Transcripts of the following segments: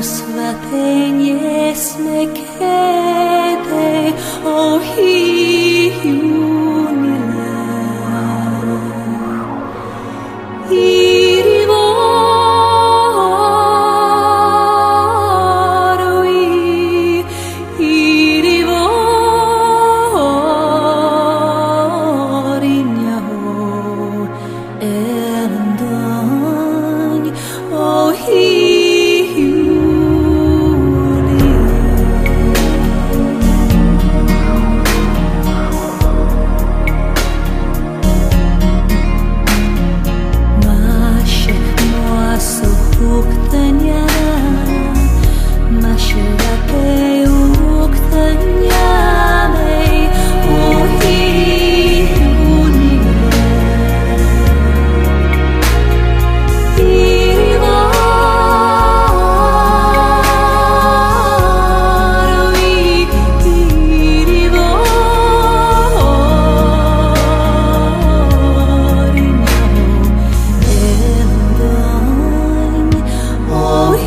osvatenie sme, kedy ohýba.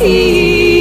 He